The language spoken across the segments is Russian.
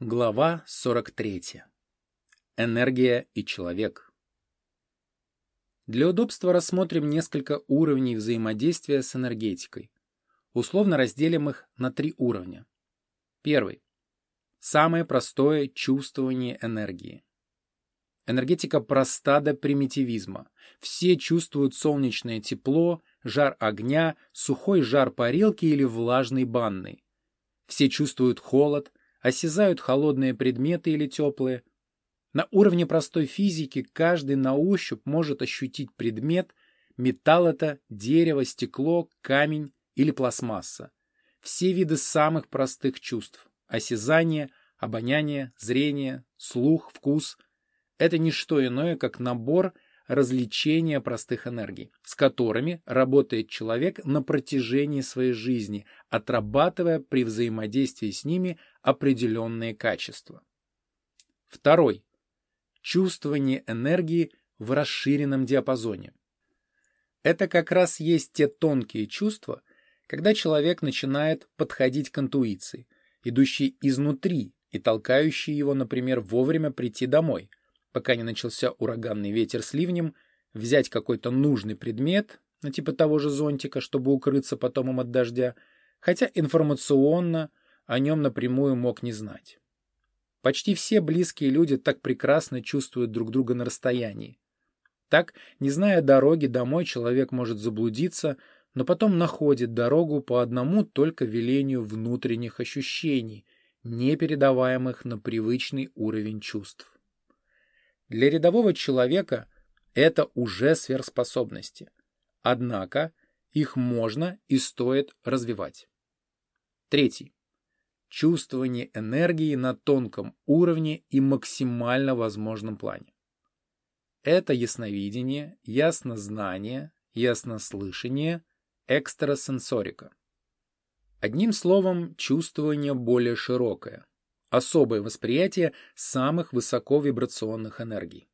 Глава 43. Энергия и человек. Для удобства рассмотрим несколько уровней взаимодействия с энергетикой. Условно разделим их на три уровня. Первый. Самое простое чувствование энергии. Энергетика проста до примитивизма. Все чувствуют солнечное тепло, жар огня, сухой жар парилки или влажный банный. Все чувствуют холод, осязают холодные предметы или теплые. На уровне простой физики каждый на ощупь может ощутить предмет, металл это, дерево, стекло, камень или пластмасса. Все виды самых простых чувств – осязание, обоняние, зрение, слух, вкус – это не что иное, как набор развлечения простых энергий, с которыми работает человек на протяжении своей жизни, отрабатывая при взаимодействии с ними определенные качества. Второй. Чувствование энергии в расширенном диапазоне. Это как раз есть те тонкие чувства, когда человек начинает подходить к интуиции, идущей изнутри и толкающей его, например, вовремя прийти домой, пока не начался ураганный ветер с ливнем, взять какой-то нужный предмет, ну, типа того же зонтика, чтобы укрыться потом им от дождя, хотя информационно о нем напрямую мог не знать. Почти все близкие люди так прекрасно чувствуют друг друга на расстоянии. Так, не зная дороги домой, человек может заблудиться, но потом находит дорогу по одному только велению внутренних ощущений, не передаваемых на привычный уровень чувств. Для рядового человека это уже сверхспособности. Однако их можно и стоит развивать. Третий чувствование энергии на тонком уровне и максимально возможном плане. Это ясновидение, яснознание, яснослышание, экстрасенсорика. Одним словом, чувствование более широкое, особое восприятие самых высоковибрационных энергий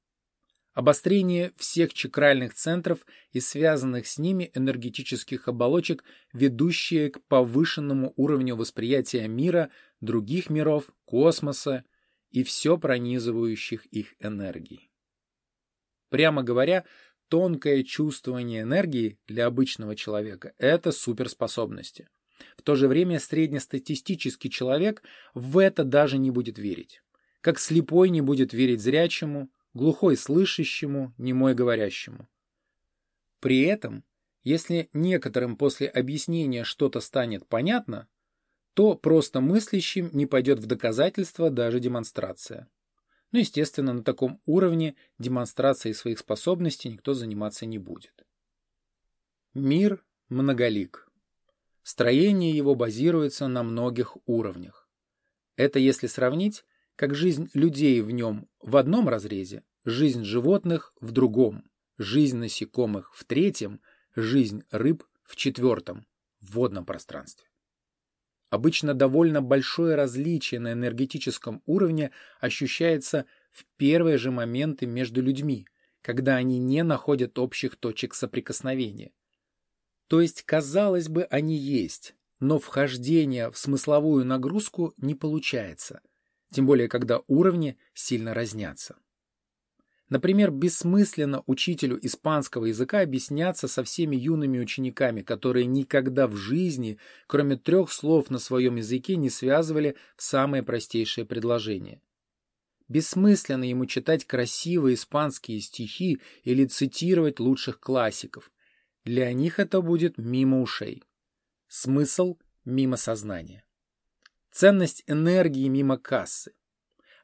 обострение всех чакральных центров и связанных с ними энергетических оболочек, ведущие к повышенному уровню восприятия мира, других миров, космоса и все пронизывающих их энергий. Прямо говоря, тонкое чувствование энергии для обычного человека – это суперспособности. В то же время среднестатистический человек в это даже не будет верить. Как слепой не будет верить зрячему, глухой слышащему, немой говорящему. При этом, если некоторым после объяснения что-то станет понятно, то просто мыслящим не пойдет в доказательство даже демонстрация. Ну, естественно, на таком уровне демонстрацией своих способностей никто заниматься не будет. Мир многолик. Строение его базируется на многих уровнях. Это если сравнить как жизнь людей в нем в одном разрезе, жизнь животных в другом, жизнь насекомых в третьем, жизнь рыб в четвертом, в водном пространстве. Обычно довольно большое различие на энергетическом уровне ощущается в первые же моменты между людьми, когда они не находят общих точек соприкосновения. То есть, казалось бы, они есть, но вхождение в смысловую нагрузку не получается – тем более когда уровни сильно разнятся. Например, бессмысленно учителю испанского языка объясняться со всеми юными учениками, которые никогда в жизни, кроме трех слов на своем языке, не связывали в самые простейшие предложения. Бессмысленно ему читать красивые испанские стихи или цитировать лучших классиков. Для них это будет мимо ушей. Смысл мимо сознания ценность энергии мимо кассы.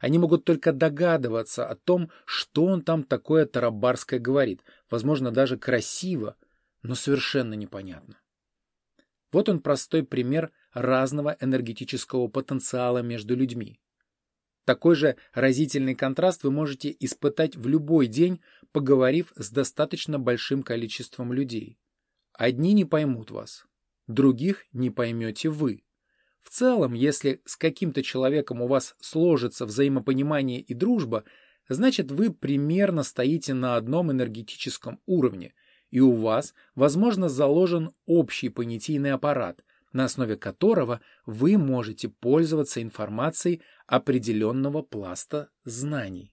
Они могут только догадываться о том, что он там такое тарабарское говорит, возможно, даже красиво, но совершенно непонятно. Вот он простой пример разного энергетического потенциала между людьми. Такой же разительный контраст вы можете испытать в любой день, поговорив с достаточно большим количеством людей. Одни не поймут вас, других не поймете вы. В целом, если с каким-то человеком у вас сложится взаимопонимание и дружба, значит вы примерно стоите на одном энергетическом уровне, и у вас, возможно, заложен общий понятийный аппарат, на основе которого вы можете пользоваться информацией определенного пласта знаний.